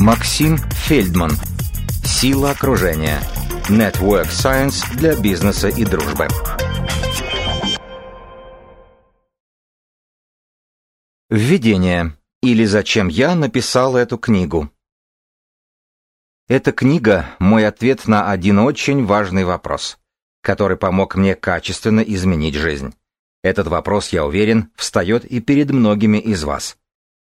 Максим Фельдман. Сила окружения. Network Science для бизнеса и дружбы. Введение. Или зачем я написал эту книгу. Эта книга – мой ответ на один очень важный вопрос, который помог мне качественно изменить жизнь. Этот вопрос, я уверен, встает и перед многими из вас.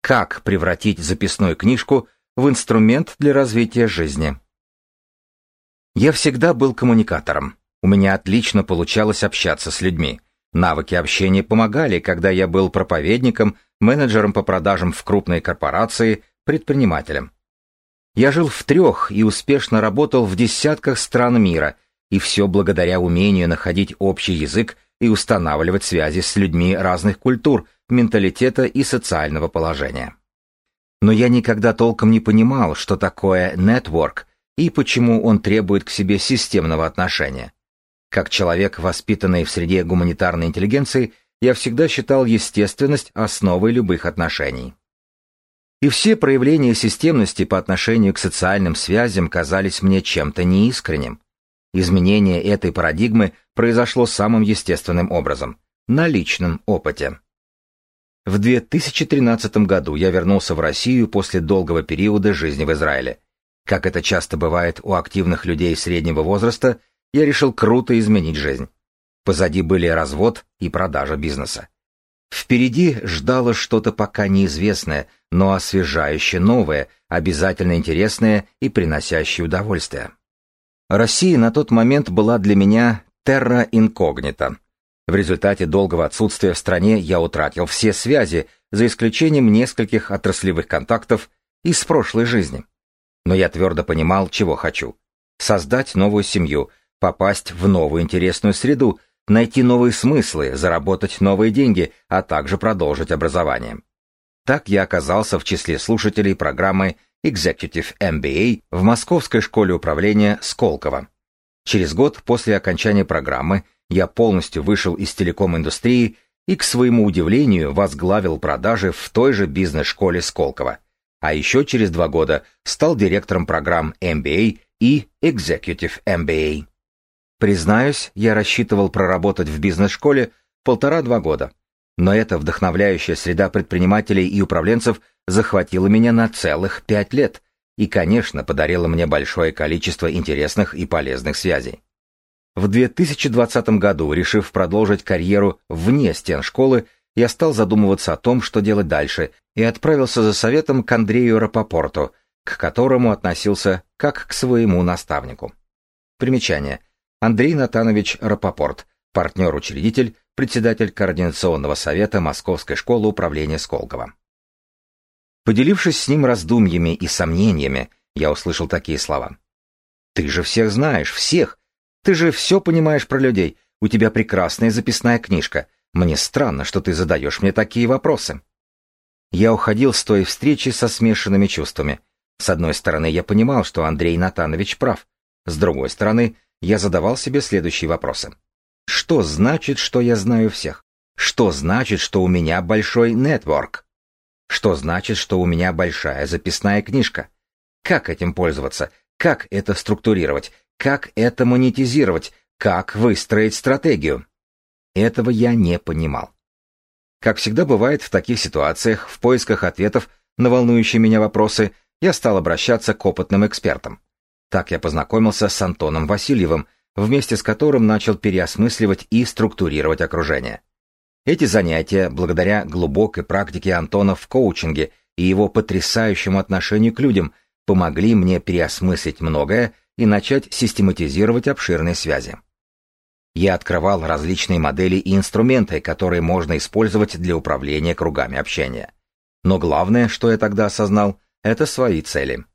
Как превратить записную книжку в инструмент для развития жизни? Я всегда был коммуникатором. У меня отлично получалось общаться с людьми. Навыки общения помогали, когда я был проповедником, менеджером по продажам в крупной корпорации, предпринимателем. Я жил в трех и успешно работал в десятках стран мира, и все благодаря умению находить общий язык и устанавливать связи с людьми разных культур, менталитета и социального положения. Но я никогда толком не понимал, что такое network и почему он требует к себе системного отношения. Как человек, воспитанный в среде гуманитарной интеллигенции, я всегда считал естественность основой любых отношений. И все проявления системности по отношению к социальным связям казались мне чем-то неискренним. Изменение этой парадигмы произошло самым естественным образом, на личном опыте. В 2013 году я вернулся в Россию после долгого периода жизни в Израиле. Как это часто бывает у активных людей среднего возраста, я решил круто изменить жизнь. Позади были развод и продажа бизнеса. Впереди ждало что-то пока неизвестное, но освежающее новое, обязательно интересное и приносящее удовольствие. Россия на тот момент была для меня терра инкогнита. В результате долгого отсутствия в стране я утратил все связи, за исключением нескольких отраслевых контактов из прошлой жизни. Но я твердо понимал, чего хочу. Создать новую семью, попасть в новую интересную среду, найти новые смыслы, заработать новые деньги, а также продолжить образование. Так я оказался в числе слушателей программы Executive MBA в Московской школе управления Сколково. Через год после окончания программы я полностью вышел из телеком-индустрии и, к своему удивлению, возглавил продажи в той же бизнес-школе Сколково. А еще через два года стал директором программ MBA и Executive MBA. Признаюсь, я рассчитывал проработать в бизнес-школе полтора-два года. Но эта вдохновляющая среда предпринимателей и управленцев захватила меня на целых пять лет и, конечно, подарила мне большое количество интересных и полезных связей. В 2020 году, решив продолжить карьеру вне стен школы, я стал задумываться о том, что делать дальше, и отправился за советом к Андрею Рапопорту, к которому относился как к своему наставнику. Примечание. Андрей Натанович Рапопорт, партнер-учредитель, председатель Координационного совета Московской школы управления Сколково. Поделившись с ним раздумьями и сомнениями, я услышал такие слова. «Ты же всех знаешь, всех! Ты же все понимаешь про людей, у тебя прекрасная записная книжка. Мне странно, что ты задаешь мне такие вопросы». Я уходил с той встречи со смешанными чувствами. С одной стороны, я понимал, что Андрей Натанович прав. С другой стороны, я задавал себе следующие вопросы. Что значит, что я знаю всех? Что значит, что у меня большой нетворк? Что значит, что у меня большая записная книжка? Как этим пользоваться? Как это структурировать? Как это монетизировать? Как выстроить стратегию? Этого я не понимал. Как всегда бывает в таких ситуациях, в поисках ответов на волнующие меня вопросы, я стал обращаться к опытным экспертам. Так я познакомился с Антоном Васильевым, вместе с которым начал переосмысливать и структурировать окружение. Эти занятия, благодаря глубокой практике Антона в коучинге и его потрясающему отношению к людям, помогли мне переосмыслить многое и начать систематизировать обширные связи. Я открывал различные модели и инструменты, которые можно использовать для управления кругами общения. Но главное, что я тогда осознал, это свои цели.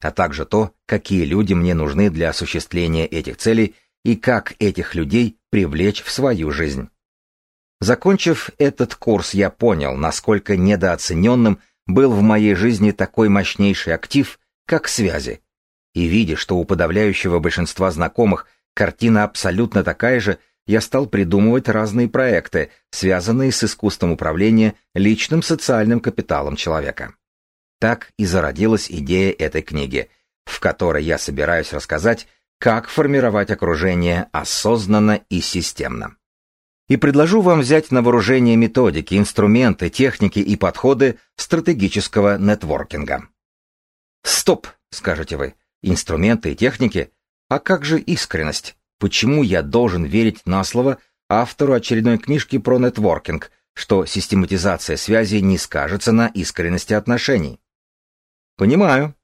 А также то, какие люди мне нужны для осуществления этих целей и как этих людей привлечь в свою жизнь. Закончив этот курс, я понял, насколько недооцененным был в моей жизни такой мощнейший актив, как связи. И видя, что у подавляющего большинства знакомых картина абсолютно такая же, я стал придумывать разные проекты, связанные с искусством управления личным социальным капиталом человека. Так и зародилась идея этой книги, в которой я собираюсь рассказать, как формировать окружение осознанно и системно. И предложу вам взять на вооружение методики, инструменты, техники и подходы стратегического нетворкинга. Стоп, скажете вы, инструменты и техники? А как же искренность? Почему я должен верить на слово автору очередной книжки про нетворкинг, что систематизация связи не скажется на искренности отношений? Понимаю.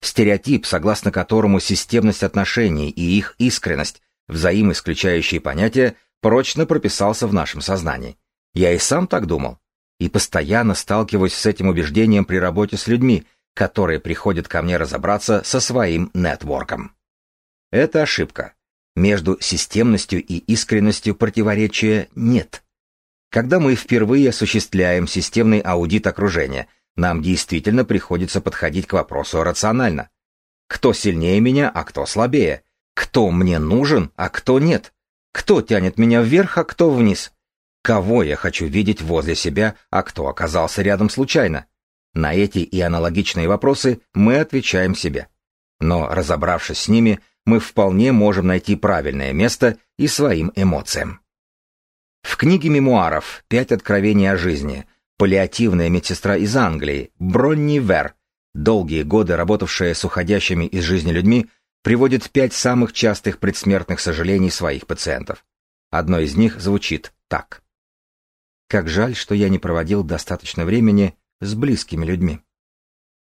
Стереотип, согласно которому системность отношений и их искренность, взаимоисключающие понятия, прочно прописался в нашем сознании. Я и сам так думал. И постоянно сталкиваюсь с этим убеждением при работе с людьми, которые приходят ко мне разобраться со своим нетворком. Это ошибка. Между системностью и искренностью противоречия нет. Когда мы впервые осуществляем системный аудит окружения, нам действительно приходится подходить к вопросу рационально. Кто сильнее меня, а кто слабее? Кто мне нужен, а кто нет? Кто тянет меня вверх, а кто вниз? Кого я хочу видеть возле себя, а кто оказался рядом случайно? На эти и аналогичные вопросы мы отвечаем себе. Но, разобравшись с ними, мы вполне можем найти правильное место и своим эмоциям. В книге мемуаров «Пять откровений о жизни» паллиативная медсестра из Англии Бронни Вер, долгие годы работавшая с уходящими из жизни людьми, приводит пять самых частых предсмертных сожалений своих пациентов. Одно из них звучит так. «Как жаль, что я не проводил достаточно времени с близкими людьми».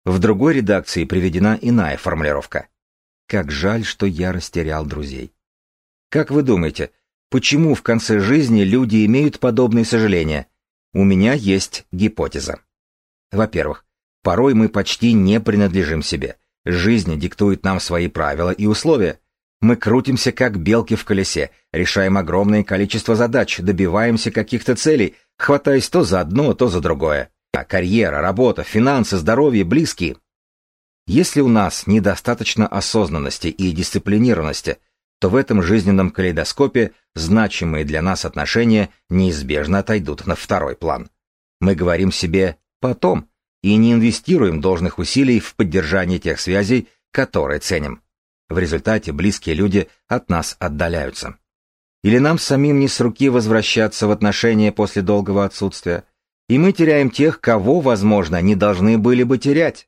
В другой редакции приведена иная формулировка. «Как жаль, что я растерял друзей». Как вы думаете, почему в конце жизни люди имеют подобные сожаления – у меня есть гипотеза. Во-первых, порой мы почти не принадлежим себе. Жизнь диктует нам свои правила и условия. Мы крутимся как белки в колесе, решаем огромное количество задач, добиваемся каких-то целей, хватаясь то за одно, то за другое. Карьера, работа, финансы, здоровье, близкие. Если у нас недостаточно осознанности и дисциплинированности, то в этом жизненном калейдоскопе значимые для нас отношения неизбежно отойдут на второй план. Мы говорим себе «потом» и не инвестируем должных усилий в поддержание тех связей, которые ценим. В результате близкие люди от нас отдаляются. Или нам самим не с руки возвращаться в отношения после долгого отсутствия, и мы теряем тех, кого, возможно, не должны были бы терять.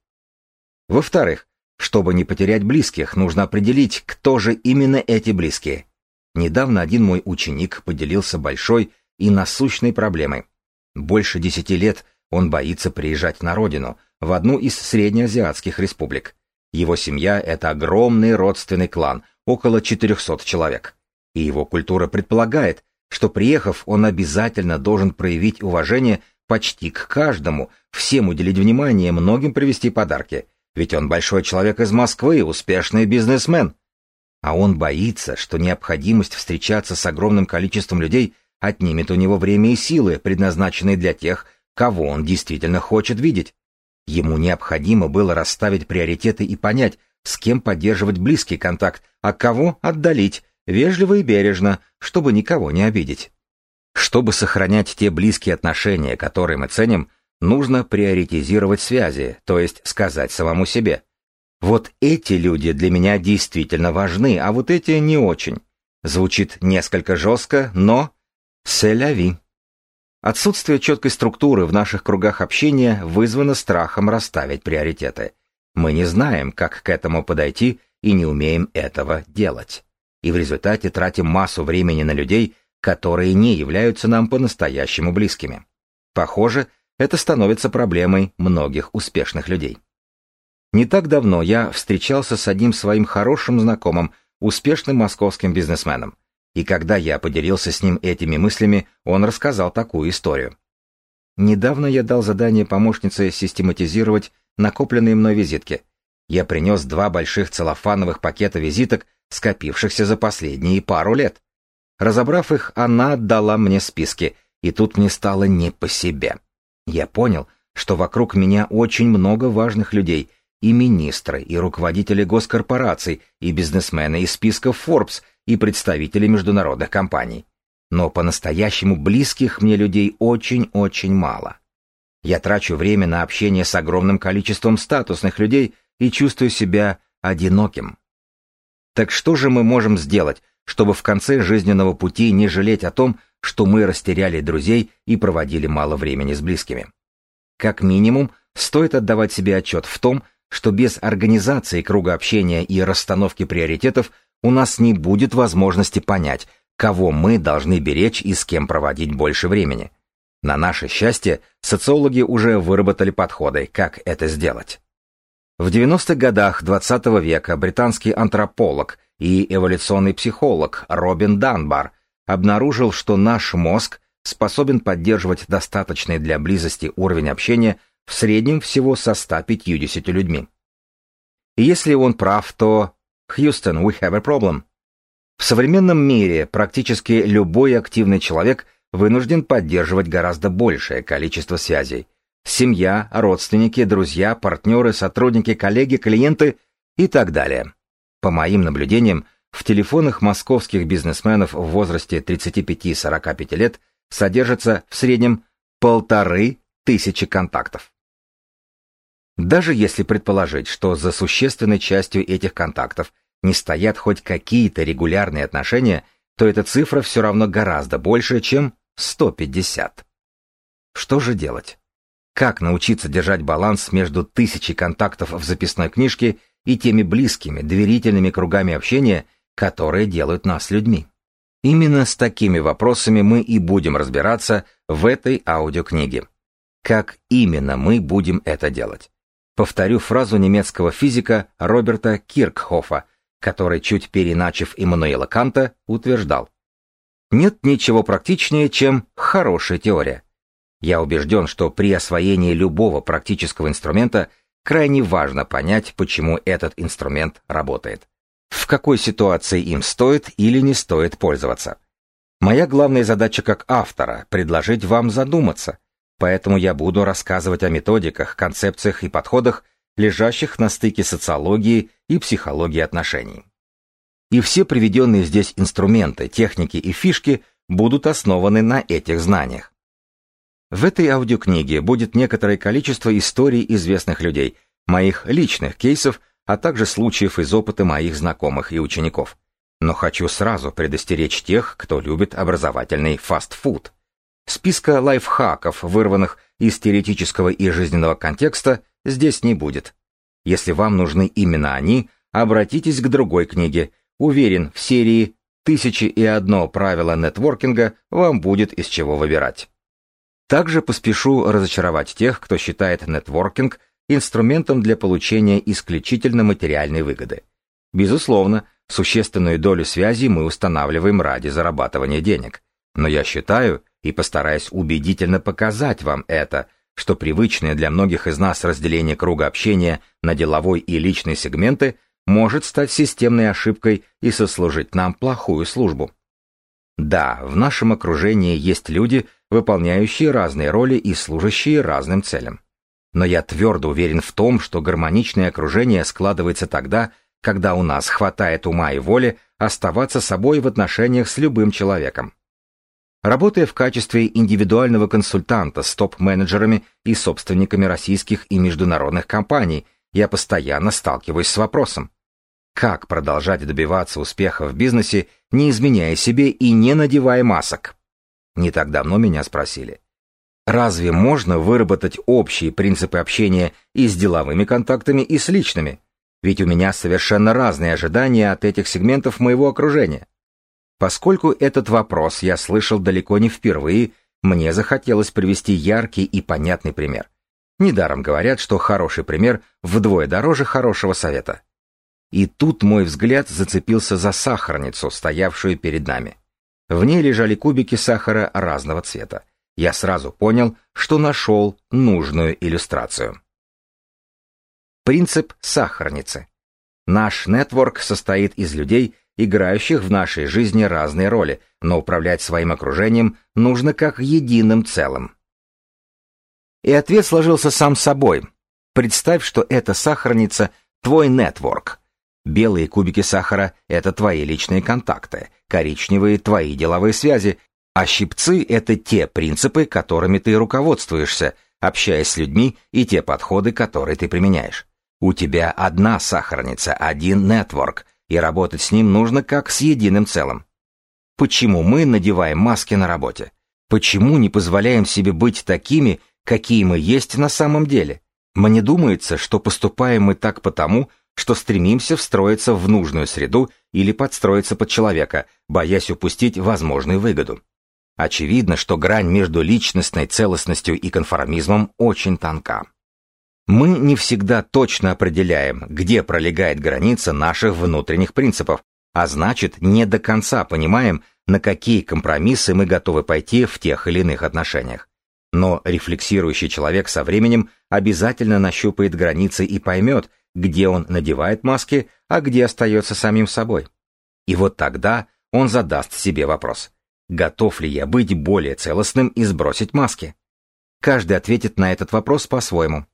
Во-вторых, чтобы не потерять близких, нужно определить, кто же именно эти близкие. Недавно один мой ученик поделился большой и насущной проблемой. Больше десяти лет он боится приезжать на родину, в одну из среднеазиатских республик. Его семья — это огромный родственный клан, около 400 человек. И его культура предполагает, что приехав, он обязательно должен проявить уважение почти к каждому, всем уделить внимание, многим привезти подарки — ведь он большой человек из Москвы, успешный бизнесмен. А он боится, что необходимость встречаться с огромным количеством людей отнимет у него время и силы, предназначенные для тех, кого он действительно хочет видеть. Ему необходимо было расставить приоритеты и понять, с кем поддерживать близкий контакт, а кого отдалить, вежливо и бережно, чтобы никого не обидеть. Чтобы сохранять те близкие отношения, которые мы ценим, нужно приоритизировать связи, то есть сказать самому себе. Вот эти люди для меня действительно важны, а вот эти не очень. Звучит несколько жестко, но «селяви». Отсутствие четкой структуры в наших кругах общения вызвано страхом расставить приоритеты. Мы не знаем, как к этому подойти и не умеем этого делать. И в результате тратим массу времени на людей, которые не являются нам по-настоящему близкими. Похоже, это становится проблемой многих успешных людей. Не так давно я встречался с одним своим хорошим знакомым, успешным московским бизнесменом. И когда я поделился с ним этими мыслями, он рассказал такую историю. Недавно я дал задание помощнице систематизировать накопленные мной визитки. Я принес два больших целлофановых пакета визиток, скопившихся за последние пару лет. Разобрав их, она отдала мне списки, и тут мне стало не по себе. Я понял, что вокруг меня очень много важных людей, и министры, и руководители госкорпораций, и бизнесмены из списков Forbes, и представители международных компаний. Но по-настоящему близких мне людей очень-очень мало. Я трачу время на общение с огромным количеством статусных людей и чувствую себя одиноким. Так что же мы можем сделать, чтобы в конце жизненного пути не жалеть о том, что мы растеряли друзей и проводили мало времени с близкими? Как минимум, стоит отдавать себе отчет в том, что без организации круга общения и расстановки приоритетов у нас не будет возможности понять, кого мы должны беречь и с кем проводить больше времени. На наше счастье, социологи уже выработали подходы, как это сделать. В 90-х годах XX -го века британский антрополог и эволюционный психолог Робин Данбар обнаружил, что наш мозг способен поддерживать достаточный для близости уровень общения в среднем всего со 150 людьми. И если он прав, то Houston, we have a problem. В современном мире практически любой активный человек вынужден поддерживать гораздо большее количество связей. Семья, родственники, друзья, партнеры, сотрудники, коллеги, клиенты и так далее. По моим наблюдениям, в телефонах московских бизнесменов в возрасте 35-45 лет содержится в среднем полторы тысячи контактов. Даже если предположить, что за существенной частью этих контактов не стоят хоть какие-то регулярные отношения, то эта цифра все равно гораздо больше, чем 150. Что же делать? Как научиться держать баланс между тысячей контактов в записной книжке и теми близкими, доверительными кругами общения, которые делают нас людьми? Именно с такими вопросами мы и будем разбираться в этой аудиокниге. Как именно мы будем это делать? Повторю фразу немецкого физика Роберта Киркхофа, который, чуть переначив Иммануила Канта, утверждал. Нет ничего практичнее, чем хорошая теория. Я убежден, что при освоении любого практического инструмента крайне важно понять, почему этот инструмент работает. В какой ситуации им стоит или не стоит пользоваться. Моя главная задача как автора – предложить вам задуматься – Поэтому я буду рассказывать о методиках, концепциях и подходах, лежащих на стыке социологии и психологии отношений. И все приведенные здесь инструменты, техники и фишки будут основаны на этих знаниях. В этой аудиокниге будет некоторое количество историй известных людей, моих личных кейсов, а также случаев из опыта моих знакомых и учеников. Но хочу сразу предостеречь тех, кто любит образовательный фастфуд. Списка лайфхаков, вырванных из теоретического и жизненного контекста, здесь не будет. Если вам нужны именно они, обратитесь к другой книге. Уверен, в серии «Тысячи и одно правило нетворкинга» вам будет из чего выбирать. Также поспешу разочаровать тех, кто считает нетворкинг инструментом для получения исключительно материальной выгоды. Безусловно, существенную долю связи мы устанавливаем ради зарабатывания денег. Но я считаю, и постараюсь убедительно показать вам это, что привычное для многих из нас разделение круга общения на деловой и личный сегменты может стать системной ошибкой и сослужить нам плохую службу. Да, в нашем окружении есть люди, выполняющие разные роли и служащие разным целям. Но я твердо уверен в том, что гармоничное окружение складывается тогда, когда у нас хватает ума и воли оставаться собой в отношениях с любым человеком. Работая в качестве индивидуального консультанта с топ-менеджерами и собственниками российских и международных компаний, я постоянно сталкиваюсь с вопросом, как продолжать добиваться успеха в бизнесе, не изменяя себе и не надевая масок? Не так давно меня спросили, разве можно выработать общие принципы общения и с деловыми контактами, и с личными? Ведь у меня совершенно разные ожидания от этих сегментов моего окружения. Поскольку этот вопрос я слышал далеко не впервые, мне захотелось привести яркий и понятный пример. Недаром говорят, что хороший пример вдвое дороже хорошего совета. И тут мой взгляд зацепился за сахарницу, стоявшую перед нами. В ней лежали кубики сахара разного цвета. Я сразу понял, что нашел нужную иллюстрацию. Принцип сахарницы. Наш нетворк состоит из людей, играющих в нашей жизни разные роли, но управлять своим окружением нужно как единым целым. И ответ сложился сам собой. Представь, что эта сахарница — твой нетворк. Белые кубики сахара — это твои личные контакты, коричневые — твои деловые связи, а щипцы — это те принципы, которыми ты руководствуешься, общаясь с людьми и те подходы, которые ты применяешь. У тебя одна сахарница, один нетворк, и работать с ним нужно как с единым целым. Почему мы надеваем маски на работе? Почему не позволяем себе быть такими, какие мы есть на самом деле? Мне думается, что поступаем мы так потому, что стремимся встроиться в нужную среду или подстроиться под человека, боясь упустить возможную выгоду. Очевидно, что грань между личностной целостностью и конформизмом очень тонка. Мы не всегда точно определяем, где пролегает граница наших внутренних принципов, а значит, не до конца понимаем, на какие компромиссы мы готовы пойти в тех или иных отношениях. Но рефлексирующий человек со временем обязательно нащупает границы и поймет, где он надевает маски, а где остается самим собой. И вот тогда он задаст себе вопрос, готов ли я быть более целостным и сбросить маски? Каждый ответит на этот вопрос по-своему.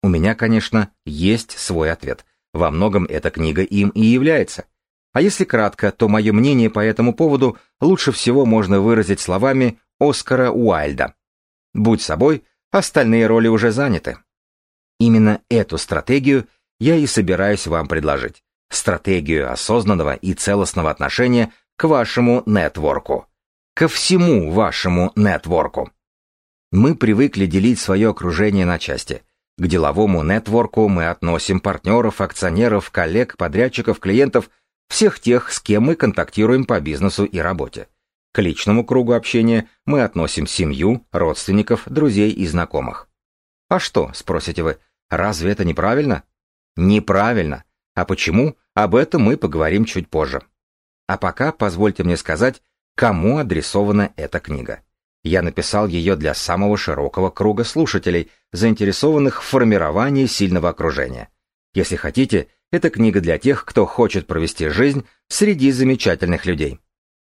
У меня, конечно, есть свой ответ. Во многом эта книга им и является. А если кратко, то мое мнение по этому поводу лучше всего можно выразить словами Оскара Уайльда. «Будь собой, остальные роли уже заняты». Именно эту стратегию я и собираюсь вам предложить. Стратегию осознанного и целостного отношения к вашему нетворку. Ко всему вашему нетворку. Мы привыкли делить свое окружение на части. К деловому нетворку мы относим партнеров, акционеров, коллег, подрядчиков, клиентов, всех тех, с кем мы контактируем по бизнесу и работе. К личному кругу общения мы относим семью, родственников, друзей и знакомых. А что, спросите вы, разве это неправильно? Неправильно. А почему? Об этом мы поговорим чуть позже. А пока позвольте мне сказать, кому адресована эта книга. Я написал ее для самого широкого круга слушателей, заинтересованных в формировании сильного окружения. Если хотите, это книга для тех, кто хочет провести жизнь среди замечательных людей.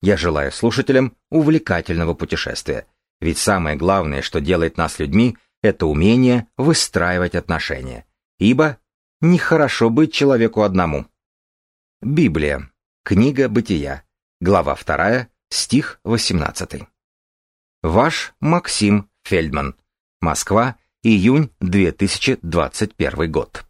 Я желаю слушателям увлекательного путешествия, ведь самое главное, что делает нас людьми, это умение выстраивать отношения. Ибо Нехорошо быть человеку одному. Библия. Книга Бытия. Глава 2, стих 18. Ваш Максим Фельдман. Москва, июнь 2021 год.